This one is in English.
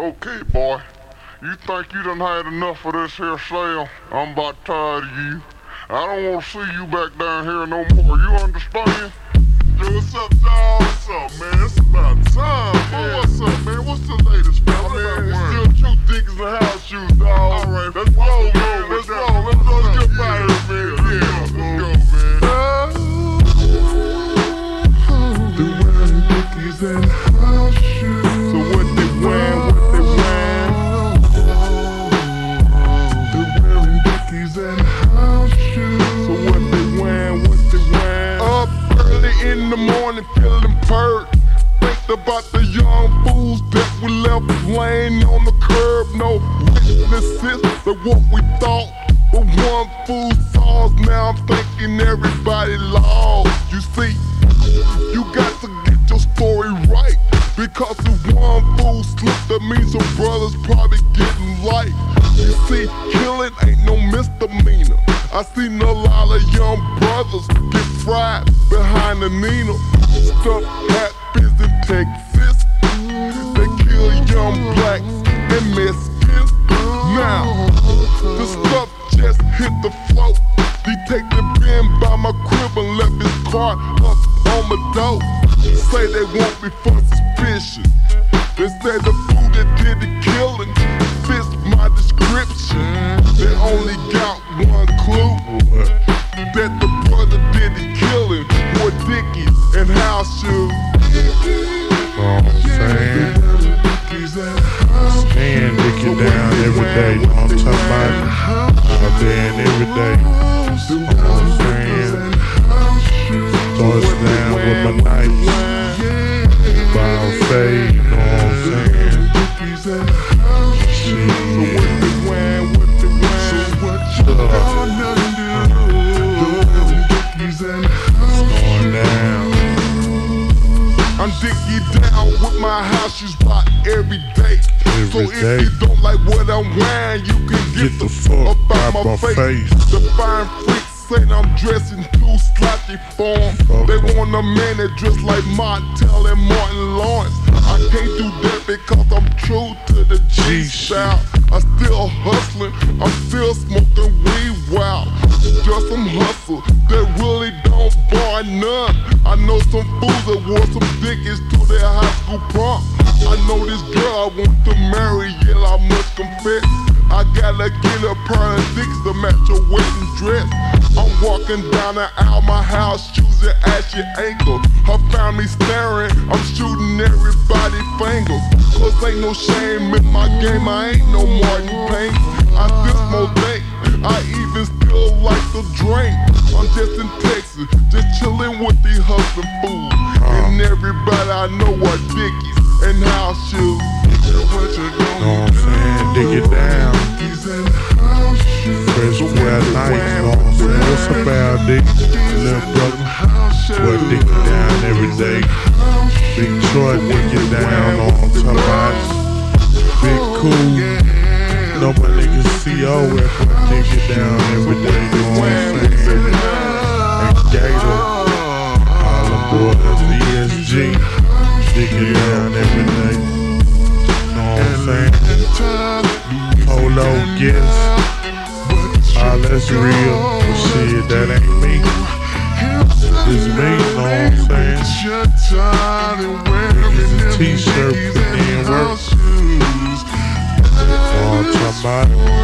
Okay, boy. You think you done had enough of this here sale? I'm about tired of you. I don't want to see you back down here no more. You understand? Yo, what's up, dog? What's up, man? It's about time. Yeah. What's up, man? What's the latest, man? I mean, it's still two dickers and house shoes, dog. All right, let's So what they wearing? What they wearing? Up early in the morning, feeling purred. Think about the young fools that we left laying on the curb. No witnesses of what we thought. But one fool saw us. Now I'm thinking everybody lost. You see, you got to get your story right. Because if one fool slipped, that means your brother's probably getting light. You see, killing ain't no misdemeanor. I seen a lot of young brothers get fried behind the needle. Stuff happens in Texas. They kill young blacks and Mexicans. Now, the stuff just hit the float. Detective been by my crib and left his car up on my door. Say they want me for suspicion. They say the fool that did the killing fits my description. They only I'm saying? Stand down every day. I'm talking about? And every day. Shoes rock every day. so if day. you don't like what I'm wearing, you can get, Get the fuck up out my my face. face. The fine freaks saying I'm dressing too sloppy form. Fuck They want a man that dress like Montel and Martin Lawrence. I can't do that because I'm true to the G G style. I'm still hustling, I'm still smoking weed. Wow, just some hustle that really don't bar none. I know some fools that wore some dickies to their high school prom. I know this girl I want to marry, yeah, I must confess. I gotta get a pair of dicks to match her wedding dress. I'm walking down the aisle, my house, choosing ashy ankle. Her family staring, I'm shooting everybody fingers. Cause ain't no shame in my game, I ain't no Martin Payne. I still smoke dank, I even still like to drink. I'm just in Texas, just chilling with these hustling fools. And everybody I know are dickies and house shoes. What you Know what I'm saying? Dig it down. Dickies and house shoes. Fresh of nights, you know what I'm saying? What's Al Dick? Little brother. Dig it down every day. Big Troy, dig it down, know what I'm talking about? Big Cool. Know my nigga CO, that boy dig it down every day, you know what I'm saying? And Gator, all them boys, ESG, dick it down every night. Know I'm saying? Polo. All that's real, but shit, that ain't me. It's me, know I'm saying? T-shirt, put in work. Oh, somebody.